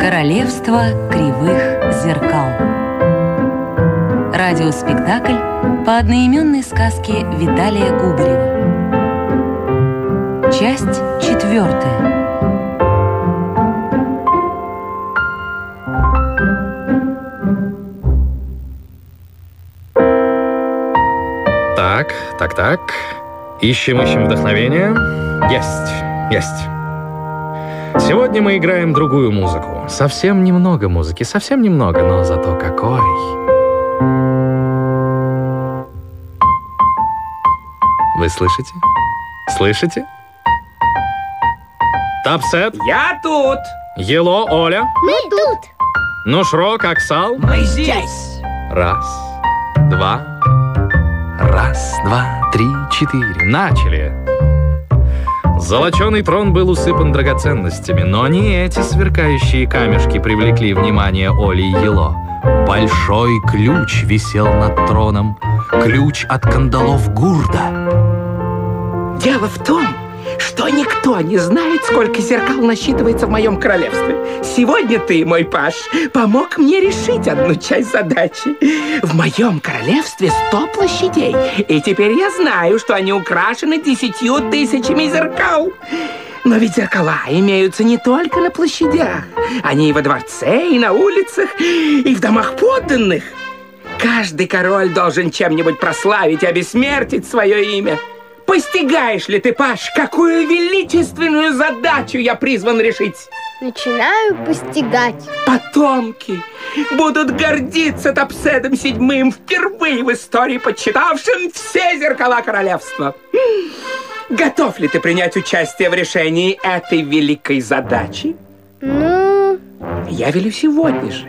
Королевство кривых зеркал. Радиоспектакль по одноименной сказке Виталия Губарева. Часть четвертая. Так, так, так. Ищем, ищем вдохновение. Есть, есть. Сегодня мы играем другую музыку. Совсем немного музыки, совсем немного, но зато какой. Вы слышите? Слышите? Топсед, Я тут! Яло, Оля, Мы тут. Нушрок, Аскал. Мы здесь! Раз, два, раз, два, три, четыре. Начали. Золоченый трон был усыпан драгоценностями, но не эти сверкающие камешки привлекли внимание Оли и Ело. Большой ключ висел над троном, ключ от кандалов Гурда. Дело в том, что никто не знает, сколько зеркал насчитывается в моем королевстве. Сегодня ты, мой паш, помог мне решить одну часть задачи. В моем королевстве сто площадей, и теперь я знаю, что они украшены десятью тысячами зеркал. Но ведь зеркала имеются не только на площадях. Они и во дворце, и на улицах, и в домах подданных. Каждый король должен чем-нибудь прославить и обессмертить свое имя. Постигаешь ли ты, Паш, какую величественную задачу я призван решить? Начинаю постигать. Потомки будут гордиться Топседом седьмым, впервые в истории подсчитавшим все зеркала королевства. Готов ли ты принять участие в решении этой великой задачи? Ну, Я велю сегодня же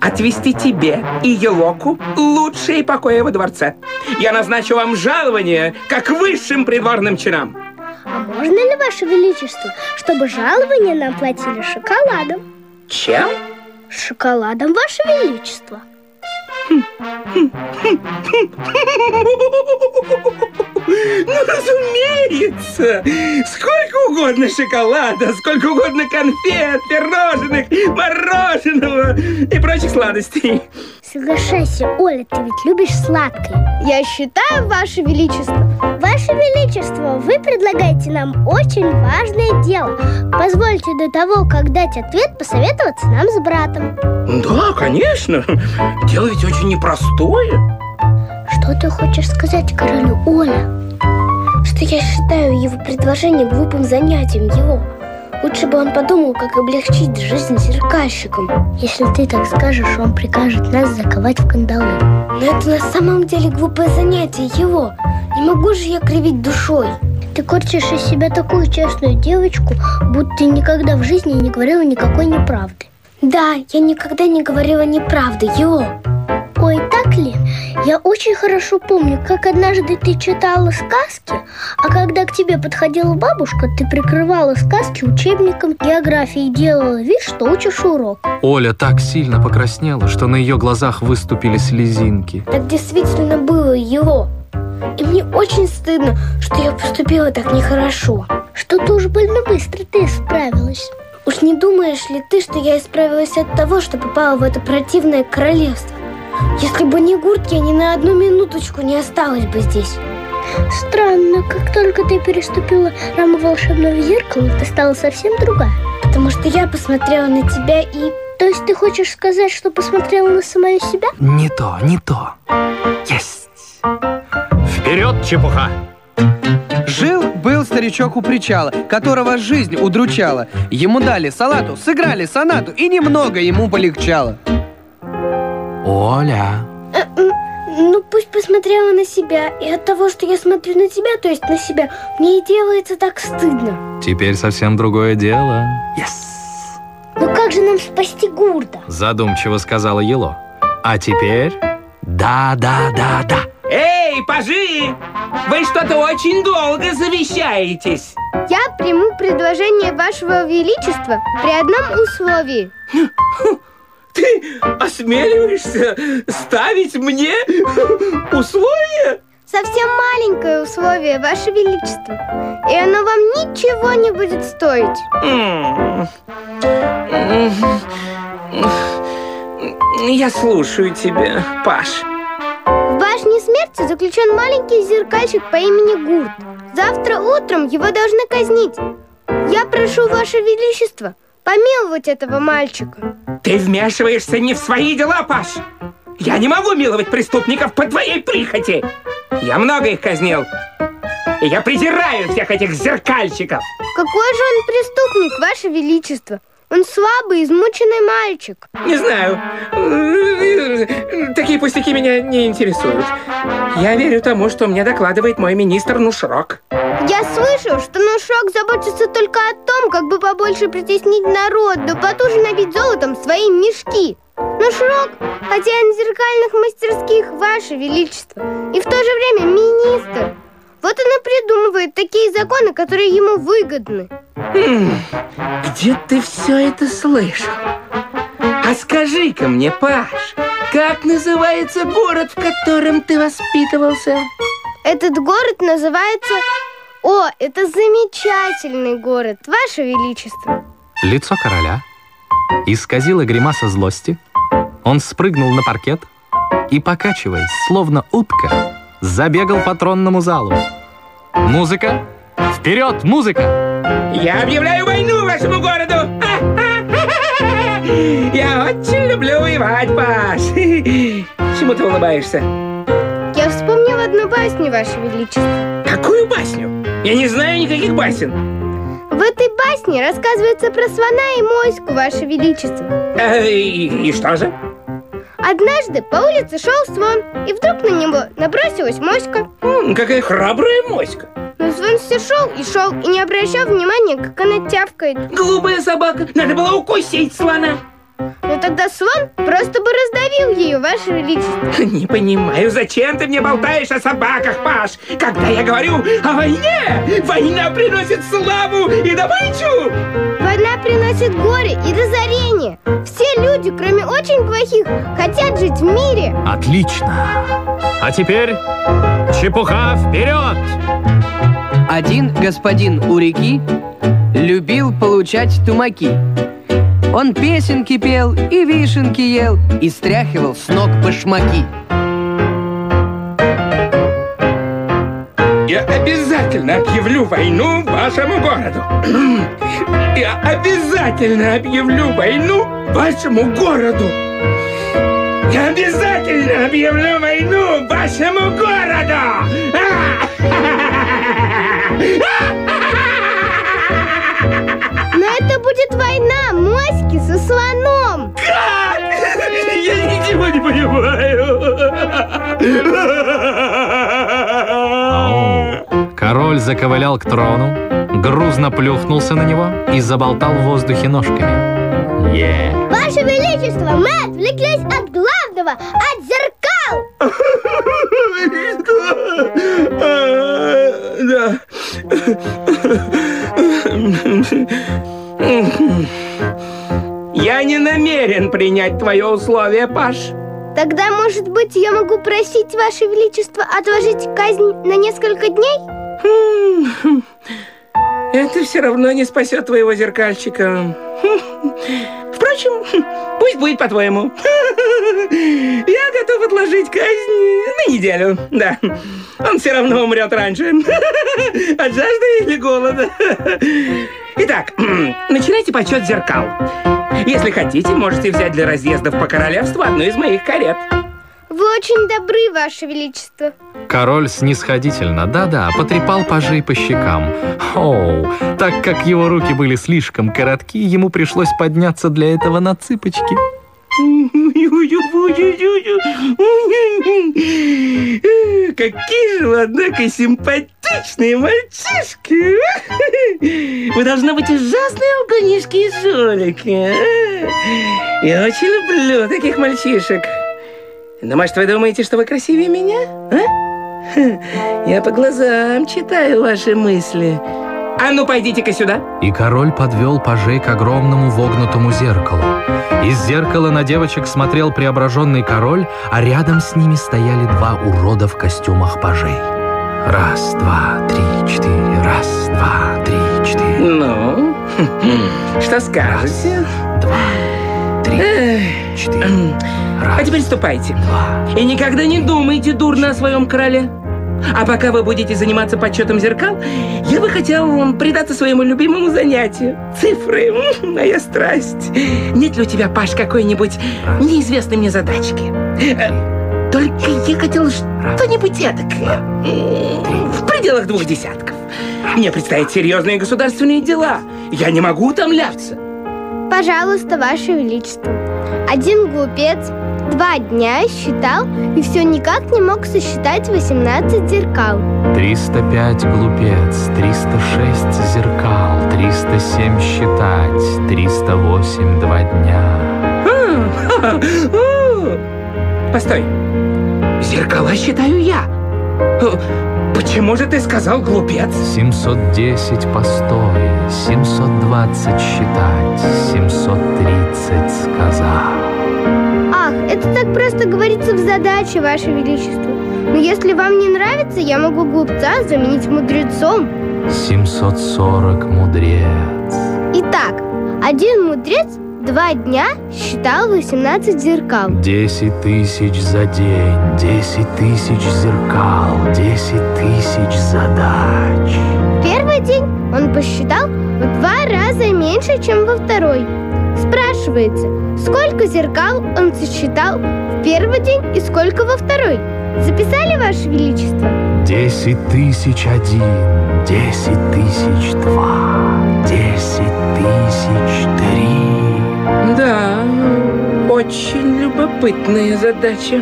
отвести тебе и Елоку лучшие покои во дворце. Я назначу вам жалование, как высшим придворным чинам. а можно ли, Ваше Величество, чтобы жалование нам платили шоколадом? Чем? Шоколадом, Ваше Величество. Ну, разумеется! Сколько угодно шоколада, сколько угодно конфет, пирожных, мороженого и прочих сладостей. Соглашайся, Оля, ты ведь любишь сладкое. Я считаю, Ваше Величество. Ваше Величество, вы предлагаете нам очень важное дело. Позвольте до того, как дать ответ, посоветоваться нам с братом. Да, конечно. Дело ведь очень непростое. Что ты хочешь сказать королю, Оля? Что я считаю его предложение глупым занятием его. Лучше бы он подумал, как облегчить жизнь зеркальщикам. Если ты так скажешь, он прикажет нас заковать в кандалы. Но это на самом деле глупое занятие его. Не могу же я кривить душой. Ты корчишь из себя такую честную девочку, будто никогда в жизни не говорила никакой неправды. Да, я никогда не говорила неправды, его. Ой, так ли? Я очень хорошо помню, как однажды ты читала сказки, а когда к тебе подходила бабушка, ты прикрывала сказки учебником географии и делала вид, что учишь урок. Оля так сильно покраснела, что на ее глазах выступили слезинки. Так действительно было его. И мне очень стыдно, что я поступила так нехорошо. Что-то уж больно быстро ты справилась. Уж не думаешь ли ты, что я исправилась от того, что попала в это противное королевство? Если бы не Гурт, я ни на одну минуточку не осталась бы здесь. Странно, как только ты переступила раму волшебного зеркала, ты стала совсем другая. Потому что я посмотрела на тебя и... То есть ты хочешь сказать, что посмотрела на самую себя? Не то, не то. Есть. Вперед, чепуха! Жил-был старичок у причала, которого жизнь удручала. Ему дали салату, сыграли сонату, и немного ему полегчало. Оля, Э, Ну, пусть посмотрела на себя. И от того, что я смотрю на тебя, то есть на себя, мне и делается так стыдно. теперь совсем другое дело. Yes. Ну как же нам спасти Гурда? Задумчиво сказала Ело. А теперь... Да, да, да, да. Эй, пажи! Вы что-то очень долго завещаетесь. Я приму предложение вашего величества при одном условии. Ты осмеливаешься ставить мне условия? Совсем маленькое условие, ваше величество. И оно вам ничего не будет стоить. Я слушаю тебя, Паш. В башне смерти заключен маленький зеркальщик по имени Гурт. Завтра утром его должны казнить. Я прошу, Ваше Величество, помиловать этого мальчика. Ты вмешиваешься не в свои дела, Паш. Я не могу миловать преступников по твоей прихоти. Я много их казнил. И я презираю всех этих зеркальщиков. Какой же он преступник, Ваше Величество? Он слабый, измученный мальчик. Не знаю. Такие пустяки меня не интересуют. Я верю тому, что мне докладывает мой министр Нушрок. Я слышал, что Нушрок заботится только о том, как бы побольше притеснить народ, да потуже набить золотом свои мешки. Нушрок хозяин зеркальных мастерских, Ваше Величество, и в то же время министр. Вот он и придумывает такие законы, которые ему выгодны. Где ты все это слышал? А скажи-ка мне, Паш, как называется город, в котором ты воспитывался? Этот город называется... О, это замечательный город, Ваше Величество. Лицо короля исказило гримаса злости. Он спрыгнул на паркет и, покачиваясь, словно утка, забегал по тронному залу. Музыка! Вперед, музыка! Я объявляю войну вашему городу! Я очень люблю воевать, Паш! Чему ты улыбаешься? Я вспомнил одну басню, Ваше Величество. Какую басню? Я не знаю никаких басен. В этой басне рассказывается про слона и моську, Ваше Величество. Э, и, и что же? Однажды по улице шел слон, и вдруг на него набросилась моська. М, какая храбрая моська. Но слон все шел и шел, и не обращал внимания, как она тявкает. Глупая собака. Надо было укусить слона. Но тогда слон просто бы раздавил ее, Ваше Величество. Не понимаю, зачем ты мне болтаешь о собаках, Паш? Когда я говорю о войне, война приносит славу и добычу. Война приносит горе и разорение. Все люди, кроме очень плохих, хотят жить в мире. Отлично! А теперь чепуха вперед! Один господин у реки любил получать тумаки. Он песенки пел и вишенки ел и стряхивал с ног башмаки. Я обязательно объявлю войну вашему городу. Я обязательно объявлю войну вашему городу. Я обязательно объявлю войну вашему городу. Но это будет война моськи со слоном. Как? Я ничего не понимаю. Король заковылял к трону, грузно плюхнулся на него и заболтал в воздухе ножками. Е! Ваше Величество, мы отвлеклись от главного, от зеркал. принять твое условие, Паш. Тогда, может быть, я могу просить Ваше Величество отложить казнь на несколько дней? Хм, Это все равно не спасет твоего зеркальчика. Впрочем, пусть будет по-твоему. Я готов отложить казнь на неделю. Да, он все равно умрет раньше. От жажды или голода. Итак, начинайте подсчет зеркал. Если хотите, можете взять для разъездов по королевству одну из моих карет. Вы очень добры, Ваше Величество. Король снисходительно, да-да, потрепал пажей по щекам. Оу, так как его руки были слишком коротки, ему пришлось подняться для этого на цыпочки. Какие же вы, однако, симпатичные мальчишки. Вы должны быть ужасные алгонишки и жулики. Я очень люблю таких мальчишек. Но, может, вы думаете, что вы красивее меня? А? Я по глазам читаю ваши мысли. А ну, пойдите-ка сюда. И король подвел пажей к огромному вогнутому зеркалу. Из зеркала на девочек смотрел преображенный король, а рядом с ними стояли два урода в костюмах пажей. Раз, два, три, четыре, раз, два, три, четыре, Ну, что скажете? два, три. Четыре. Раз, А теперь ступайте. два. И никогда не думайте дурно о своем короле. А пока вы будете заниматься подсчетом зеркал, я бы хотел вам предаться своему любимому занятию. Цифры моя страсть. Нет ли у тебя, Паш, какой-нибудь неизвестной мне задачки? Э, Только я хотел что-нибудь эдакое. В пределах двух десятков. Мне предстоят серьезные государственные дела. Я не могу утомляться. Пожалуйста, Ваше Величество. Один глупец два дня считал и все никак не мог сосчитать 18 зеркал. 305 глупец, 306 зеркал, 307 считать, 308 два дня. М, ха-ха, у. Постой. Зеркала считаю я. Почему же ты сказал глупец? 710 постой, 720 считать, 730 говорится в задаче, Ваше Величество. Но если вам не нравится, я могу глупца заменить мудрецом. 740 мудрец. Итак, один мудрец два дня считал 18 зеркал. 10 тысяч за день, 10 тысяч зеркал, 10 тысяч задач. Первый день он посчитал в два раза меньше, чем во второй. Спрашивается, сколько зеркал он сосчитал в первый день и сколько во второй? Записали, Ваше Величество? 10 тысяч один, 10 тысяч два, 10 тысяч три. Да, очень любопытная задача.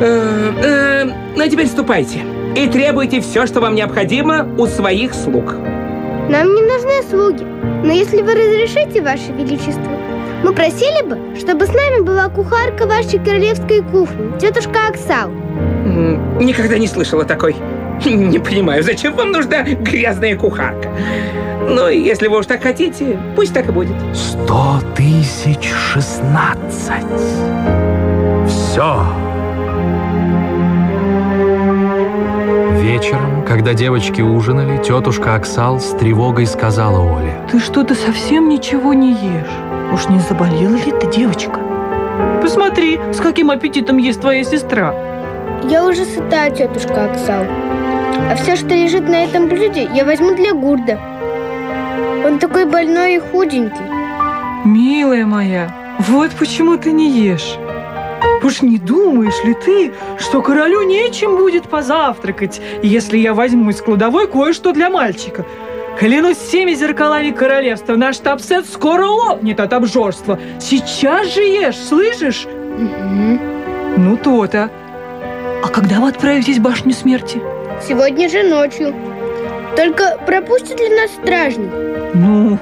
Э, э, Ну, а теперь ступайте и требуйте все, что вам необходимо у своих слуг. Нам не нужны слуги. Но если вы разрешите, Ваше Величество, мы просили бы, чтобы с нами была кухарка вашей королевской кухни, тетушка Оксал. Никогда не слышала такой. Не понимаю, зачем вам нужна грязная кухарка? Ну, и если вы уж так хотите, пусть так и будет. 100 тысяч шестнадцать. Все. Вечером, когда девочки ужинали, тетушка Оксал с тревогой сказала Оле. Ты что-то совсем ничего не ешь. Уж не заболела ли ты, девочка? Посмотри, с каким аппетитом ест твоя сестра. Я уже сыта, тетушка Оксал. А все, что лежит на этом блюде, я возьму для Гурда. Он такой больной и худенький. Милая моя, вот почему ты не ешь. Уж не думаешь ли ты, что королю нечем будет позавтракать, если я возьму из кладовой кое-что для мальчика? Клянусь всеми зеркалами королевства, наш штаб-сет скоро лопнет от обжорства. Сейчас же ешь, слышишь? Ну, то-то. А когда вы отправитесь в башню смерти? Сегодня же ночью. Только пропустит ли нас стражник? Ну,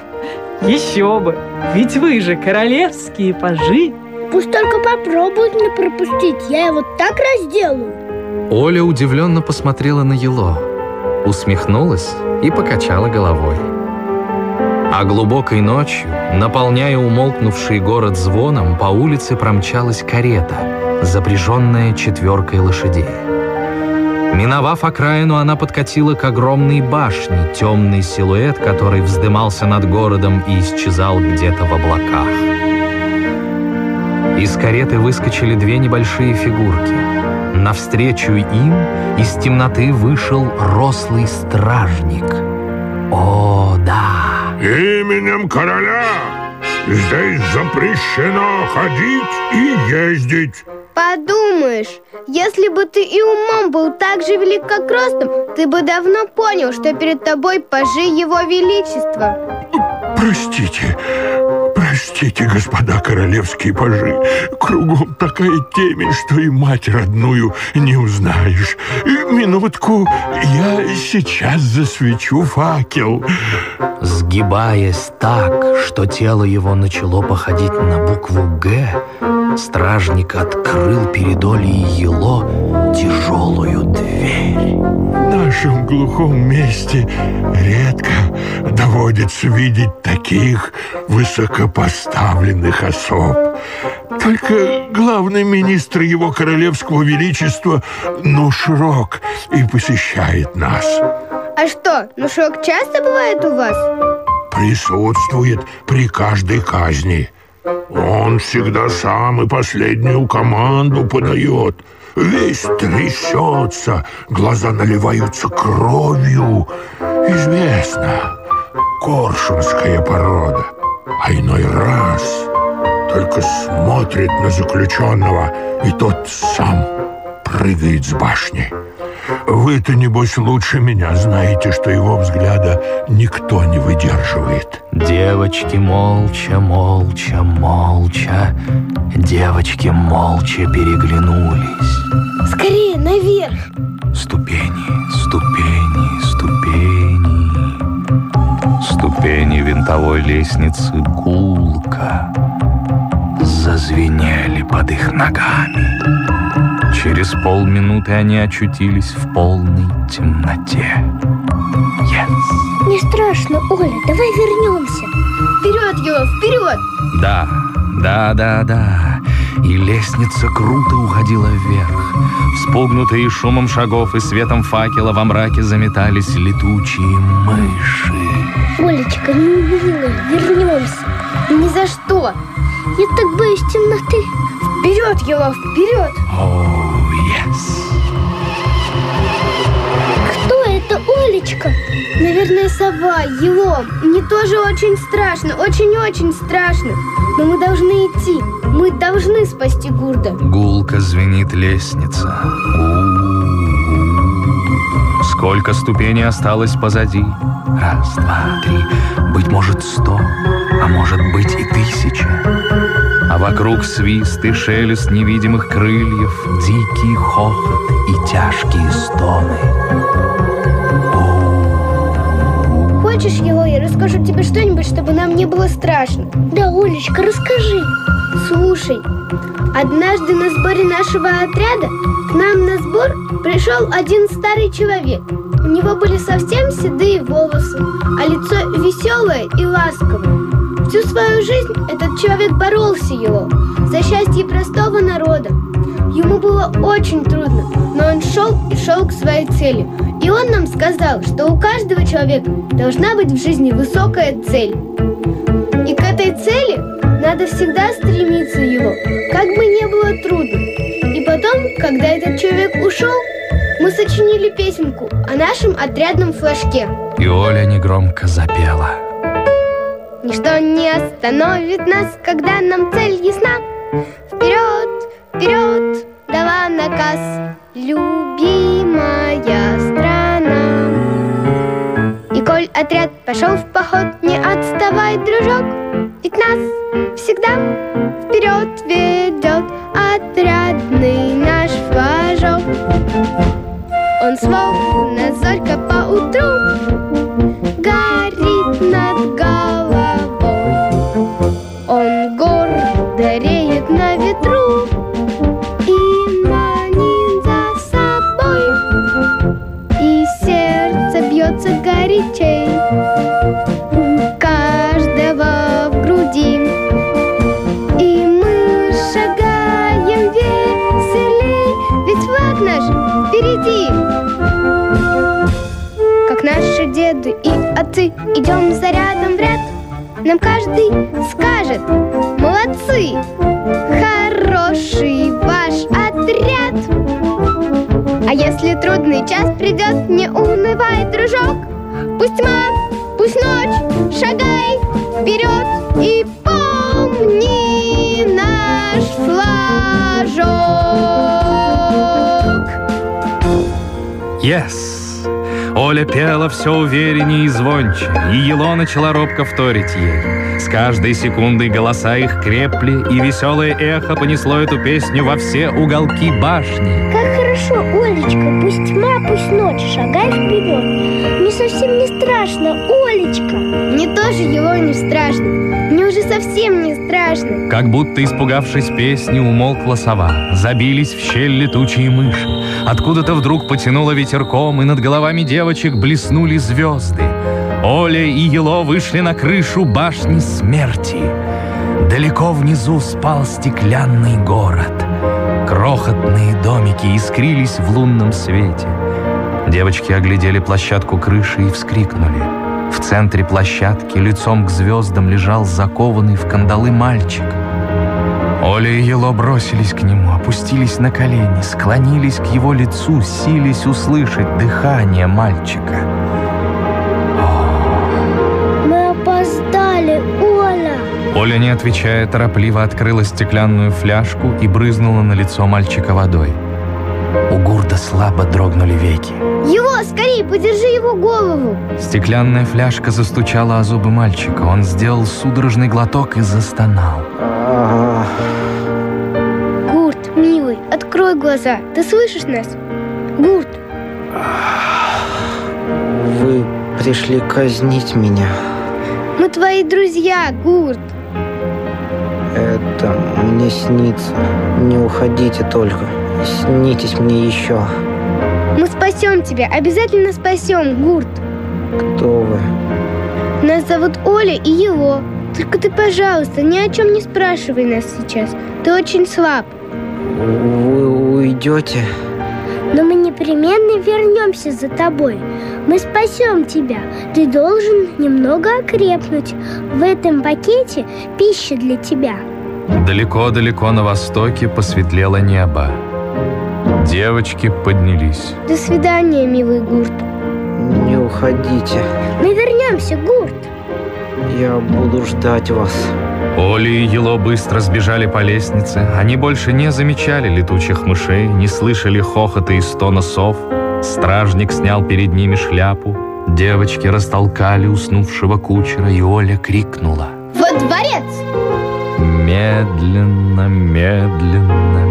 еще бы. Ведь вы же королевские пажи. Пусть только попробует не пропустить. Я его так разделаю. Оля удивленно посмотрела на Ело, усмехнулась и покачала головой. А глубокой ночью, наполняя умолкнувший город звоном, по улице промчалась карета, запряженная четверкой лошадей. Миновав окраину, она подкатила к огромной башне, темный силуэт, который вздымался над городом и исчезал где-то в облаках. Из кареты выскочили две небольшие фигурки. Навстречу им из темноты вышел рослый стражник. О, да! Именем короля здесь запрещено ходить и ездить. Подумаешь, если бы ты и умом был так же велик, как ростом, ты бы давно понял, что перед тобой пажи его величества. Простите, простите, господа королевские пажи. Кругом такая темень, что и мать родную не узнаешь. Минутку, я сейчас засвечу факел. Сгибаясь так, что тело его начало походить на букву «Г», стражник открыл перед Олей Ело тяжелую дверь. В нашем глухом месте редко доводится видеть таких высокопоставленных особ. Только главный министр его королевского величества Нушрок и посещает нас. А что, нушок часто бывает у вас? Присутствует при каждой казни. Он всегда сам и последнюю команду подает. Весь трясется, глаза наливаются кровью. Известно, коршунская порода. А иной раз только смотрит на заключенного, и тот сам прыгает с башни. Вы-то, небось, лучше меня знаете, что его взгляда никто не выдерживает. Девочки молча, молча, молча, девочки молча переглянулись. Скорее, наверх! Ступени, ступени, ступени. Ступени винтовой лестницы гулко зазвенели под их ногами. Через полминуты они очутились в полной темноте. Yes. Не страшно, Оля, давай вернемся. Вперед его, вперед! Да, да, да, да. И лестница круто уходила вверх. Вспугнутые шумом шагов и светом факела во мраке заметались летучие мыши. Олечка, ну милая, вернемся. Ни за что! Я так боюсь темноты. Вперед его, вперед! О, yes. Кто это, Олечка? Наверное, сова, его. Мне тоже очень страшно, очень-очень страшно. Но мы должны идти. Мы должны спасти Гурда. Гулко звенит лестница. У-у-у. Сколько ступеней осталось позади? Раз, два, три. Быть может, сто, а может быть и тысяча. А вокруг свист и шелест невидимых крыльев, дикий хохот и тяжкие стоны. Хочешь его, я расскажу тебе что-нибудь, чтобы нам не было страшно? Да, Олечка, расскажи. Слушай, однажды на сборе нашего отряда к нам на сбор пришел один старый человек. У него были совсем седые волосы, а лицо веселое и ласковое. Всю свою жизнь этот человек боролся его за счастье простого народа. Ему было очень трудно, но он шел и шел к своей цели. И он нам сказал, что у каждого человека должна быть в жизни высокая цель. И к этой цели надо всегда стремиться его, как бы не было трудно. И потом, когда этот человек ушел, мы сочинили песенку о нашем отрядном флажке. И Оля негромко запела. Ничто не остановит нас, когда нам цель ясна. Вперед, вперед, дала наказ, любимая страна. И коль отряд пошел в поход, не отставай, дружок, ведь нас всегда вперед ведет отрядный наш флажок. Он словно зорька по утру идем зарядом в ряд, нам каждый скажет «Молодцы! Хороший ваш отряд!» А если трудный час придет, не унывай, дружок, Пусть тьма, пусть ночь, шагай вперед и Оля пела все увереннее и звонче, и Ело начала робко вторить ей. С каждой секундой голоса их крепли, и веселое эхо понесло эту песню во все уголки башни. Как хорошо, Олечка, пусть тьма, пусть ночь, шагай вперед. Мне совсем не страшно, Олечка. Мне тоже его не страшно. Мне уже совсем не страшно. Как будто испугавшись песни, умолкла сова. Забились в щель летучие мыши. Откуда-то вдруг потянуло ветерком, и над головами девочек блеснули звезды. Оля и Ело вышли на крышу башни смерти. Далеко внизу спал стеклянный город. Крохотные домики искрились в лунном свете. Девочки оглядели площадку крыши и вскрикнули. В центре площадки лицом к звездам лежал закованный в кандалы мальчик. Оля и Ело бросились к нему, опустились на колени, склонились к его лицу, сились услышать дыхание мальчика. Мы опоздали, Оля. Оля, не отвечая, торопливо открыла стеклянную фляжку и брызнула на лицо мальчика водой. У Гурда слабо дрогнули веки. Его, скорее, подержи его голову. Стеклянная фляжка застучала о зубы мальчика. Он сделал судорожный глоток и застонал. Открой глаза. Ты слышишь нас? Гурт, Вы пришли казнить меня. мы твои друзья, Гурт. Это мне снится. Не уходите только. Снитесь мне еще. Мы спасем тебя, обязательно спасем, Гурт. Кто вы? Нас зовут Оля и его. Только ты, пожалуйста, ни о чем не спрашивай нас сейчас. Ты очень слаб. Вы уйдете? Но мы непременно вернемся за тобой. Мы спасем тебя. Ты должен немного окрепнуть. В этом пакете пища для тебя. Далеко-далеко на востоке посветлело небо. Девочки поднялись. До свидания, милый Гурт. Не уходите. Мы вернемся, Гурт. Я буду ждать вас. Оля и Ело быстро сбежали по лестнице. Они больше не замечали летучих мышей, не слышали хохота и стона сов. Стражник снял перед ними шляпу. Девочки растолкали уснувшего кучера, и Оля крикнула. Во дворец! Медленно, медленно,